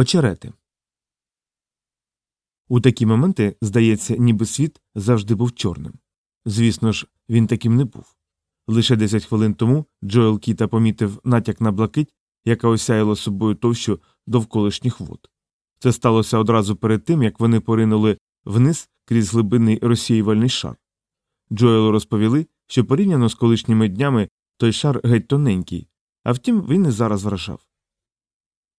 Очерети. У такі моменти, здається, ніби світ завжди був чорним. Звісно ж, він таким не був. Лише 10 хвилин тому Джоел Кіта помітив натяк на блакить, яка осяяла собою товщу довколишніх вод. Це сталося одразу перед тим, як вони поринули вниз крізь глибинний розсіювальний шар. Джоелу розповіли, що порівняно з колишніми днями той шар геть тоненький, а втім, він і зараз вражав.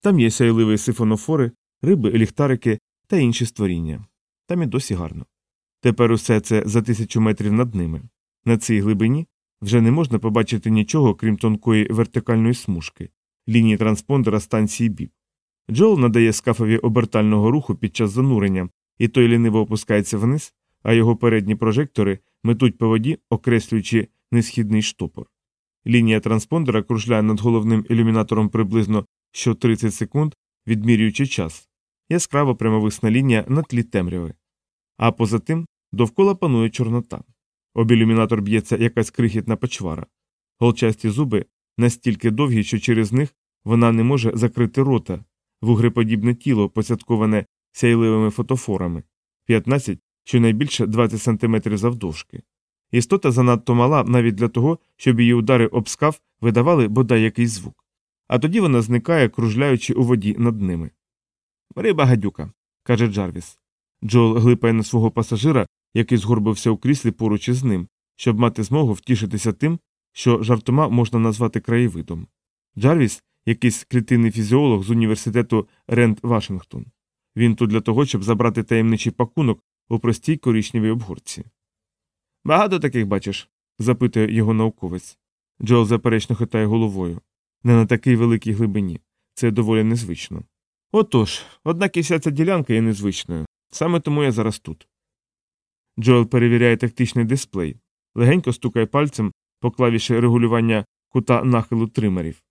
Там є сяйливі сифонофори, риби, ліхтарики та інші створіння. Там і досі гарно. Тепер усе це за тисячу метрів над ними. На цій глибині вже не можна побачити нічого, крім тонкої вертикальної смужки, лінії транспондера станції БІП. Джоел надає скафові обертального руху під час занурення, і той ліниво опускається вниз, а його передні прожектори метуть по воді, окреслюючи несхідний штопор. Лінія транспондера кружляє над головним ілюмінатором приблизно що 30 секунд, відмірюючи час, яскраво прямовисна лінія на тлі темряви. А поза тим довкола панує чорнота. Об ілюмінатор б'ється якась крихітна почвара. Голчасті зуби настільки довгі, що через них вона не може закрити рота, вугреподібне тіло, посядковане сяйливими фотофорами, 15 щонайбільше 20 см завдовжки. Істота занадто мала навіть для того, щоб її удари об скаф видавали бодай якийсь звук. А тоді вона зникає, кружляючи у воді над ними. Риба гадюка, каже Джарвіс. Джоел глипає на свого пасажира, який згорбився у кріслі поруч із ним, щоб мати змогу втішитися тим, що жартома можна назвати краєвидом. Джарвіс якийсь клітинний фізіолог з університету Ренд Вашингтон. Він тут для того, щоб забрати таємничий пакунок у простій коричневій обгорці. Багато таких бачиш? запитує його науковець. Джоел заперечно хитає головою. Не на такій великій глибині. Це доволі незвично. Отож, однак і вся ця ділянка є незвичною. Саме тому я зараз тут. Джоел перевіряє тактичний дисплей, легенько стукає пальцем по клавіші регулювання кута нахилу тримерів.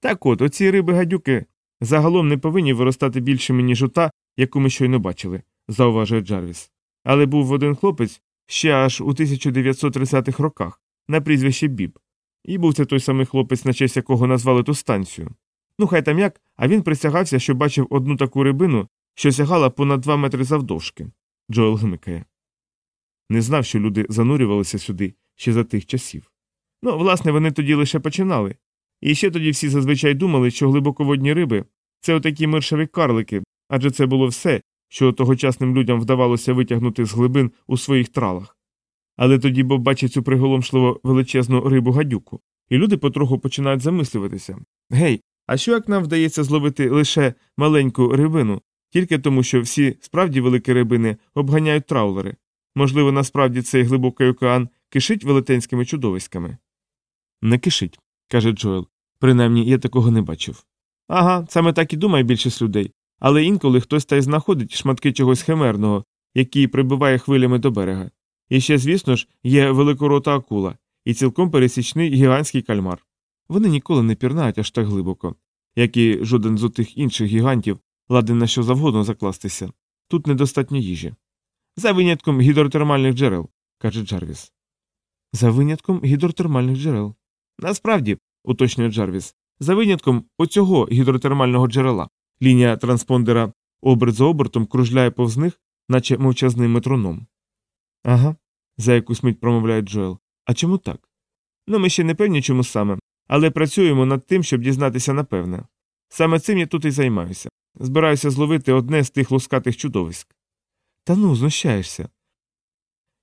Так от, оці риби гадюки загалом не повинні виростати більшими, ніж ота, яку ми щойно бачили, зауважує Джарвіс. Але був один хлопець ще аж у 1930-х роках на прізвище Біб. І був це той самий хлопець, на честь якого назвали ту станцію. Ну, хай там як, а він присягався, що бачив одну таку рибину, що сягала понад два метри завдовжки. Джоел гмикає. Не знав, що люди занурювалися сюди ще за тих часів. Ну, власне, вони тоді лише починали. І ще тоді всі зазвичай думали, що глибоководні риби це отакі миршеві карлики, адже це було все, що тогочасним людям вдавалося витягнути з глибин у своїх тралах. Але тоді Боб бачить цю приголомшливо величезну рибу гадюку, і люди потроху починають замислюватися Гей, а що як нам вдається зловити лише маленьку рибину, тільки тому, що всі справді великі рибини обганяють траулери? Можливо, насправді цей глибокий океан кишить велетенськими чудовиськами? Не кишить, каже Джоел. Принаймні я такого не бачив. Ага, саме так і думає більшість людей. Але інколи хтось та й знаходить шматки чогось химерного, який прибиває хвилями до берега. І ще, звісно ж, є великорота акула і цілком пересічний гігантський кальмар. Вони ніколи не пірнають аж так глибоко, як і жоден з отих інших гігантів ладен на що завгодно закластися. Тут недостатньо їжі. За винятком гідротермальних джерел, каже Джарвіс. За винятком гідротермальних джерел. Насправді, уточнює Джарвіс, за винятком оцього гідротермального джерела. Лінія транспондера оберт за обертом кружляє повз них, наче мовчазний метроном. Ага, за якусь мить промовляє Джоел. А чому так? Ну, ми ще не певні, чому саме, але працюємо над тим, щоб дізнатися напевне. Саме цим я тут і займаюся. Збираюся зловити одне з тих лускатих чудовиськ. Та ну, знущаєшся.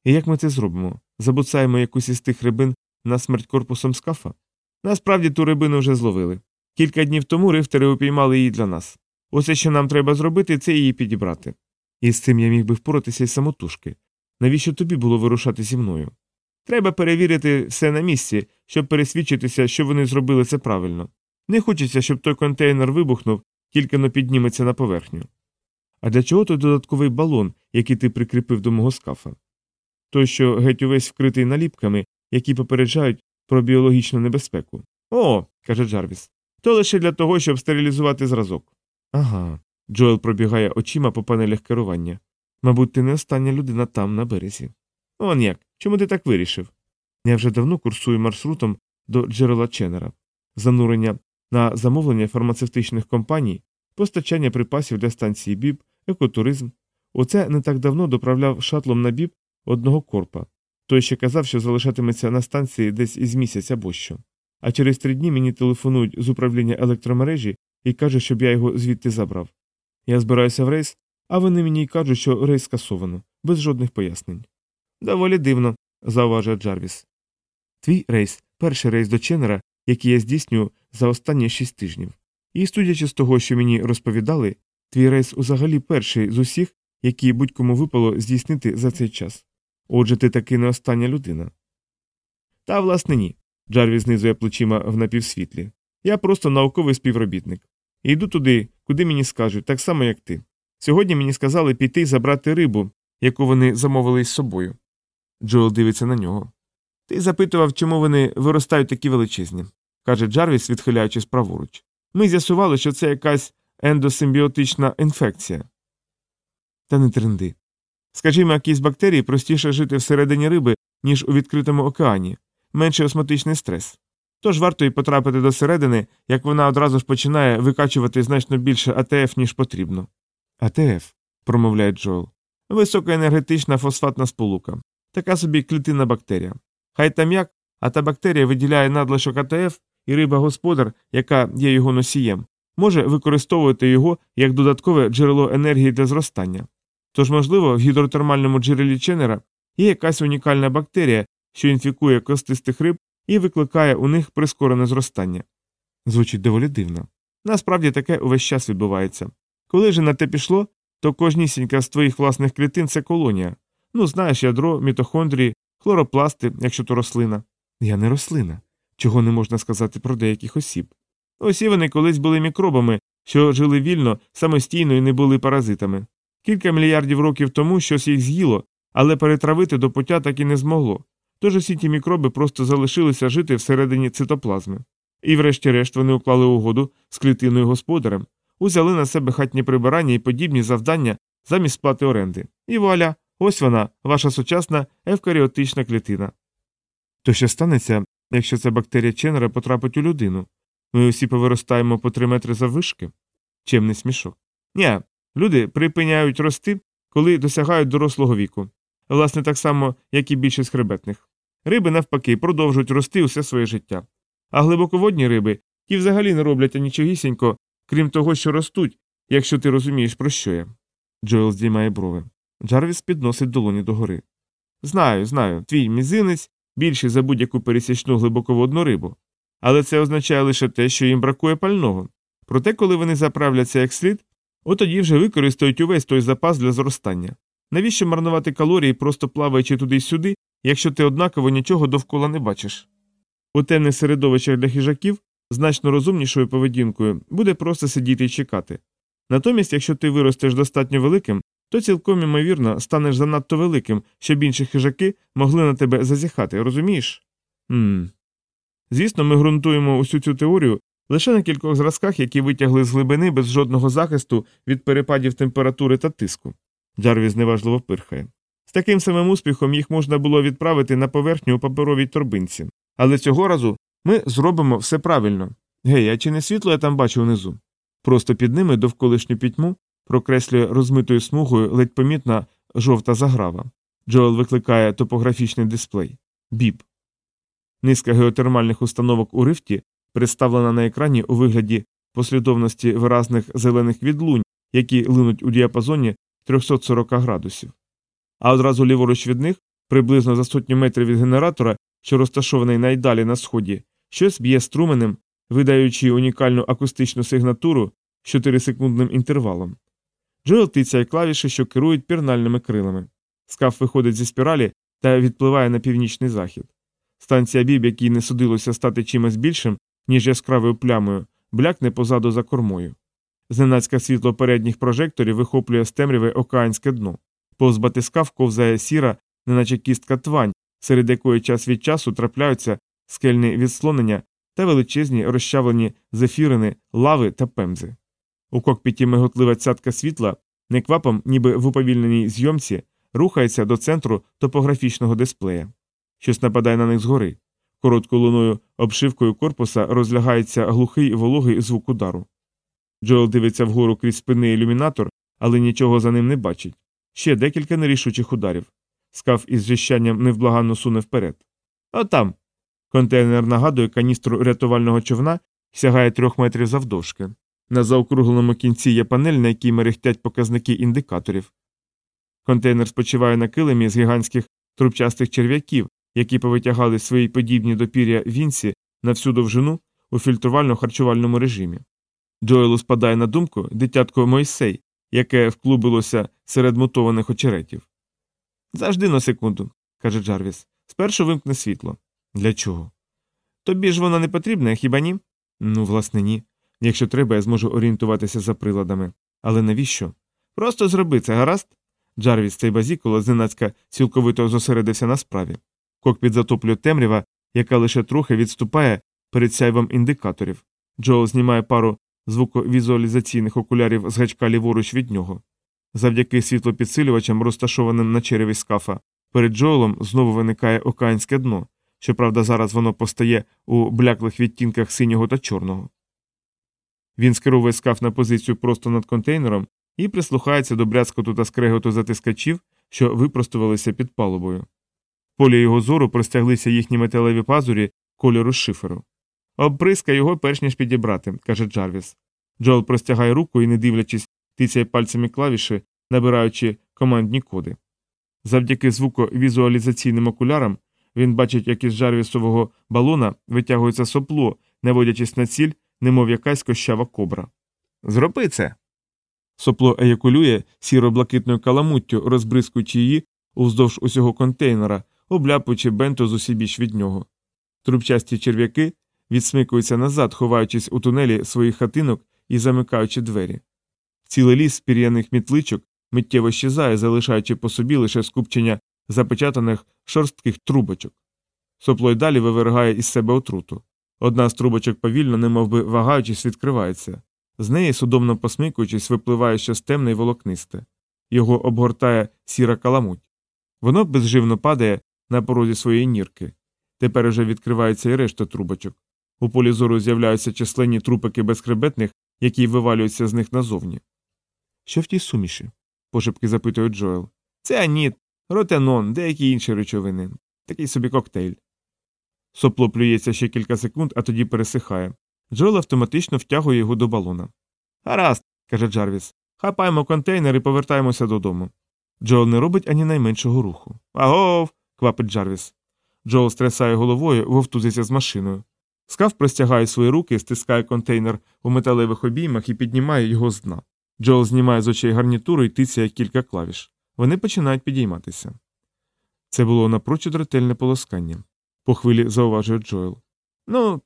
І як ми це зробимо? Забуцаємо якусь із тих рибин на смерть корпусом скафа? Насправді ту рибину вже зловили. Кілька днів тому рифтери упіймали її для нас. Усе, що нам треба зробити, це її підібрати. І з цим я міг би впоратися й самотужки. Навіщо тобі було вирушати зі мною? Треба перевірити все на місці, щоб пересвідчитися, що вони зробили це правильно. Не хочеться, щоб той контейнер вибухнув, тільки но підніметься на поверхню. А для чого той додатковий балон, який ти прикріпив до мого скафа? Той, що геть увесь вкритий наліпками, які попереджають про біологічну небезпеку. О, каже Джарвіс. То лише для того, щоб стерилізувати зразок. Ага. Джоел пробігає очима по панелях керування. Мабуть, ти не остання людина там, на березі. Он як? Чому ти так вирішив? Я вже давно курсую маршрутом до джерела Ченнера. Занурення на замовлення фармацевтичних компаній постачання припасів для станції Біб, екотуризм. Оце не так давно доправляв шатлом на Біб одного корпа. Той ще казав, що залишатиметься на станції десь із місяця або що. А через три дні мені телефонують з управління електромережі і кажуть, щоб я його звідти забрав. Я збираюся в рейс, а вони мені й кажуть, що рейс скасовано, без жодних пояснень. Доволі дивно, зауважив Джарвіс. Твій рейс перший рейс до Ченнера, який я здійснюю за останні шість тижнів. І, судячи з того, що мені розповідали, твій рейс взагалі перший з усіх, які будь-кому випало здійснити за цей час. Отже, ти таки не остання людина. Та, власне, ні. Джарвіс знизує плечима в напівсвітлі. Я просто науковий співробітник. І йду туди, куди мені скажуть, так само, як ти. Сьогодні мені сказали піти забрати рибу, яку вони замовили із собою. Джоел дивиться на нього. Ти запитував, чому вони виростають такі величезні, каже Джарвіс, відхиляючись праворуч. Ми з'ясували, що це якась ендосимбіотична інфекція. Та не тренди. Скажімо, якісь бактерії простіше жити всередині риби, ніж у відкритому океані, менший осмотичний стрес. Тож варто й потрапити до середини, як вона одразу ж починає викачувати значно більше АТФ, ніж потрібно. АТФ, промовляє Джоел. Високоенергетична фосфатна сполука. Така собі клітинна бактерія. Хай там як, а та бактерія виділяє надлишок АТФ, і риба господар, яка є його носієм, може використовувати його як додаткове джерело енергії для зростання. Тож, можливо, в гідротермальному джерелі Ченнера є якась унікальна бактерія, що інфікує костистих риб і викликає у них прискорене зростання. Звучить доволі дивно. Насправді таке увесь час відбувається. Коли же на те пішло, то кожнісінька з твоїх власних клітин це колонія. Ну, знаєш, ядро, мітохондрії, хлоропласти, якщо то рослина. Я не рослина, чого не можна сказати про деяких осіб. Усі вони колись були мікробами, що жили вільно, самостійно і не були паразитами. Кілька мільярдів років тому щось їх з'їло, але перетравити до пуття так і не змогло. Тож усі ті мікроби просто залишилися жити всередині цитоплазми. І, врешті-решт, вони уклали угоду з клітиною господарем, узяли на себе хатні прибирання і подібні завдання замість сплати оренди. І вуаля, ось вона, ваша сучасна евкаріотична клітина. То що станеться, якщо ця бактерія Ченнера потрапить у людину? Ми усі повиростаємо по три метри заввишки? Чим не смішок? Ні, люди припиняють рости, коли досягають дорослого віку. Власне, так само, як і більшість хребетних. Риби, навпаки, продовжують рости усе своє життя. А глибоководні риби ті взагалі не роблять нічогісінько, крім того, що ростуть, якщо ти розумієш, про що я. Джоел здіймає брови. Джарвіс підносить долоні догори. Знаю, знаю, твій мізинець більший за будь-яку пересічну глибоководну рибу. Але це означає лише те, що їм бракує пального. Проте, коли вони заправляться як слід, от тоді вже використають увесь той запас для зростання. Навіщо марнувати калорії, просто плаваючи туди й сюди, якщо ти однаково нічого довкола не бачиш? У темних середовищах для хижаків значно розумнішою поведінкою буде просто сидіти і чекати. Натомість, якщо ти виростеш достатньо великим, то цілком ймовірно станеш занадто великим, щоб інші хижаки могли на тебе зазіхати, розумієш? Ммм. Звісно, ми ґрунтуємо усю цю теорію лише на кількох зразках, які витягли з глибини без жодного захисту від перепадів температури та тиску. Джарві зневажливо пирхає. З таким самим успіхом їх можна було відправити на поверхню у паперовій торбинці. Але цього разу ми зробимо все правильно. Гей, а чи не світло я там бачу внизу? Просто під ними довколишню пітьму прокреслює розмитою смугою ледь помітна жовта заграва. Джоел викликає топографічний дисплей. Біп. Низка геотермальних установок у рифті представлена на екрані у вигляді послідовності виразних зелених відлунь, які линуть у діапазоні 340 градусів. А одразу ліворуч від них, приблизно за сотню метрів від генератора, що розташований найдалі на сході, щось б'є струменем, видаючи унікальну акустичну сигнатуру з 4-секундним інтервалом. Джоел тицяє клавіші, що керують пірнальними крилами. Скаф виходить зі спіралі та відпливає на північний захід. Станція біб, якій не судилося стати чимось більшим, ніж яскравою плямою, блякне позаду за кормою. Зненацька світло передніх прожекторів вихоплює з темряви океанське дно. Повз батискав ковзає сіра, неначе кістка твань, серед якої час від часу трапляються скельні відслонення та величезні розчавлені зефірини, лави та пемзи. У кокпіті миготлива цятка світла, неквапом, ніби в уповільненій зйомці, рухається до центру топографічного дисплея. Щось нападає на них згори. Короткою луною обшивкою корпуса розлягається глухий вологий звук удару. Джоел дивиться вгору крізь спинний ілюмінатор, але нічого за ним не бачить. Ще декілька нерішучих ударів. Скаф із жищанням невблаганно суне вперед. Отам. Контейнер нагадує каністру рятувального човна сягає трьох метрів завдовжки. На заокругленому кінці є панель, на якій мерехтять показники індикаторів. Контейнер спочиває на килимі з гігантських трубчастих черв'яків, які повитягали свої подібні до пір'я вінці на всю довжину у фільтрувально-харчувальному режимі. Джоелу спадає на думку дитятко Мойсей, яке вклубилося серед мутованих очеретів. Завжди на секунду, каже Джарвіс. Спершу вимкне світло. Для чого? Тобі ж воно не потрібне, хіба ні? Ну, власне, ні. Якщо треба, я зможу орієнтуватися за приладами. Але навіщо? Просто зроби це, гаразд? Джарвіс цей базікуло зненацька цілковито зосередився на справі. Кокпіт затоплює темрява, яка лише трохи відступає перед сяйвом індикаторів. Джоел знімає пару звуковізуалізаційних окулярів з гачка ліворуч від нього. Завдяки світлопідсилювачам, розташованим на череві скафа, перед Джоелом знову виникає океанське дно. Щоправда, зараз воно постає у бляклих відтінках синього та чорного. Він скеровує скаф на позицію просто над контейнером і прислухається до брязкоту та скреготу затискачів, що випростувалися під палубою. Полі його зору простяглися їхні металеві пазурі кольору шиферу. Обприска його перш ніж підібрати, каже Джарвіс. Джоел простягає руку і, не дивлячись, тицяє пальцями клавіші, набираючи командні коди. Завдяки звуковізуалізаційним окулярам він бачить, як із Джарвісового балона витягується сопло, наводячись на ціль, немов якась кощава кобра. Зроби це. Сопло еякулює сіро-блакитною каламуттю, розбризкуючи її уздовж усього контейнера, обляпуючи бенто з усібіч від нього. Трубчасті черв'яки відсмикуються назад, ховаючись у тунелі своїх хатинок і замикаючи двері. Цілий ліс пір'яних мітличок миттєво щезає, залишаючи по собі лише скупчення запечатаних шорстких трубочок. Сопло й далі вивергає із себе отруту. Одна з трубочок повільно, немовби вагаючись, відкривається. З неї, судомно посмикуючись, випливає щось темне й волокнисте. Його обгортає сіра каламуть. Воно безживно падає на порозі своєї нірки. Тепер уже відкривається і решта трубочок. У полі зору з'являються численні трупики безхребетних, які вивалюються з них назовні. Що в тій суміші? пошепки запитує Джоел. Це аніт, ротенон, деякі інші речовини. Такий собі коктейль. Сопло плюється ще кілька секунд, а тоді пересихає. Джоел автоматично втягує його до балона. Гаразд, каже Джарвіс. Хапаємо контейнер і повертаємося додому. Джоел не робить ані найменшого руху. Агов. квапить Джарвіс. Джоел стрясає головою, вовтузиться з машиною. Скаф простягає свої руки, стискає контейнер у металевих обіймах і піднімає його з дна. Джоел знімає з очей гарнітуру і тицяє кілька клавіш. Вони починають підійматися. Це було напрочуд ретельне полоскання. По хвилі зауважує Джоел. Ну,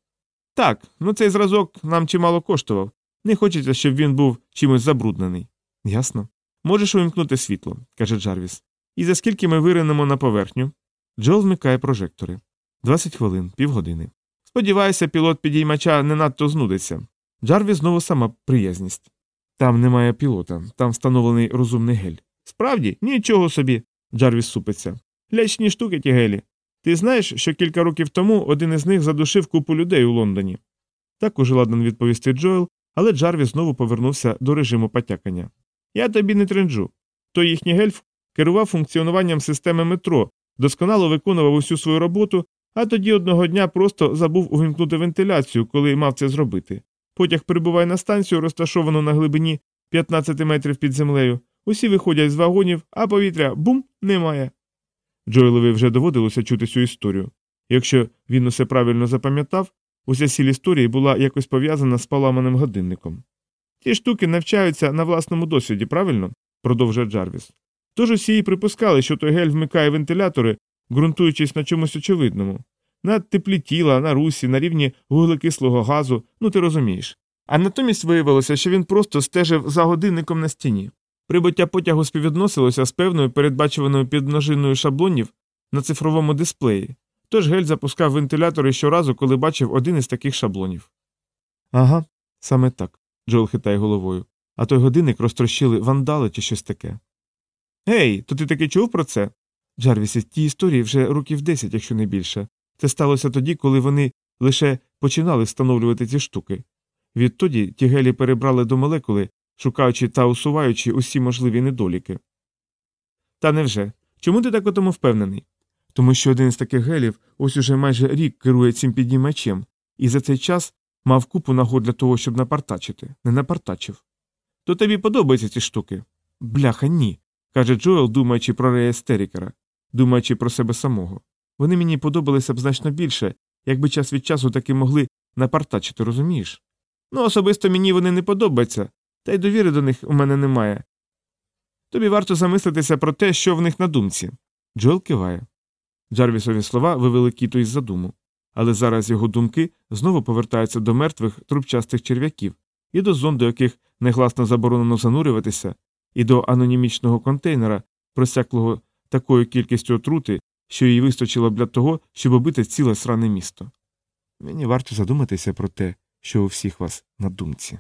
так, ну цей зразок нам чимало коштував. Не хочеться, щоб він був чимось забруднений. Ясно. Можеш увімкнути світло, каже Джарвіс. І за скільки ми виринемо на поверхню? Джоел вмикає прожектори. Двадцять хвилин, півгодини. Сподіваюся, пілот підіймача не надто знудиться. Джарвіс знову сама приязність. Там немає пілота, там встановлений розумний гель. Справді, нічого собі. Джарвіс супиться. Лячні штуки ті гелі. Ти знаєш, що кілька років тому один із них задушив купу людей у Лондоні. Так уже ладен відповісти Джоел, але Джарвіс знову повернувся до режиму потякання. Я тобі не тренджу. Той їхній гельф керував функціонуванням системи метро, досконало виконував усю свою роботу, а тоді одного дня просто забув увімкнути вентиляцію, коли мав це зробити. Потяг прибуває на станцію, розташовану на глибині 15 метрів під землею. Усі виходять з вагонів, а повітря бум немає. Джоелові вже доводилося чути цю історію. Якщо він усе правильно запам'ятав, уся сіль історії була якось пов'язана з поламаним годинником. Ті штуки навчаються на власному досвіді, правильно? продовжує Джарвіс. Тож усі і припускали, що той гель вмикає вентилятори, ґрунтуючись на чомусь очевидному, на теплі тіла, на русі, на рівні вуглекислого газу, ну ти розумієш. А натомість виявилося, що він просто стежив за годинником на стіні. Прибуття потягу співвідносилося з певною передбачуваною підмножиною шаблонів на цифровому дисплеї, тож гель запускав вентилятори щоразу, коли бачив один із таких шаблонів. Ага, саме так, Джоел хитає головою. А той годинник розтрощили вандали чи щось таке. Гей, то ти таки чув про це? Джарвіс, ті історії вже років десять, якщо не більше. Це сталося тоді, коли вони лише починали встановлювати ці штуки. Відтоді ті гелі перебрали до молекули, шукаючи та усуваючи усі можливі недоліки. Та невже? Чому ти так у тому впевнений? Тому що один з таких гелів ось уже майже рік керує цим піднімачем, і за цей час мав купу нагод для того, щоб напартачити, не напартачив. То тобі подобаються ці штуки? Бляха, ні, каже Джоел, думаючи про Рея Стерікера, думаючи про себе самого. Вони мені подобалися б значно більше, якби час від часу таки могли напартачити, розумієш? Ну, особисто мені вони не подобаються, та й довіри до них у мене немає. Тобі варто замислитися про те, що в них на думці. Джоел киває. Джарвісові слова вивели кіту із задуму, але зараз його думки знову повертаються до мертвих трубчастих черв'яків і до зон, до яких негласно заборонено занурюватися, і до анонімічного контейнера, просяклого такою кількістю отрути, що їй вистачило б для того, щоб обити ціле сране місто. Мені варто задуматися про те, що у всіх вас на думці.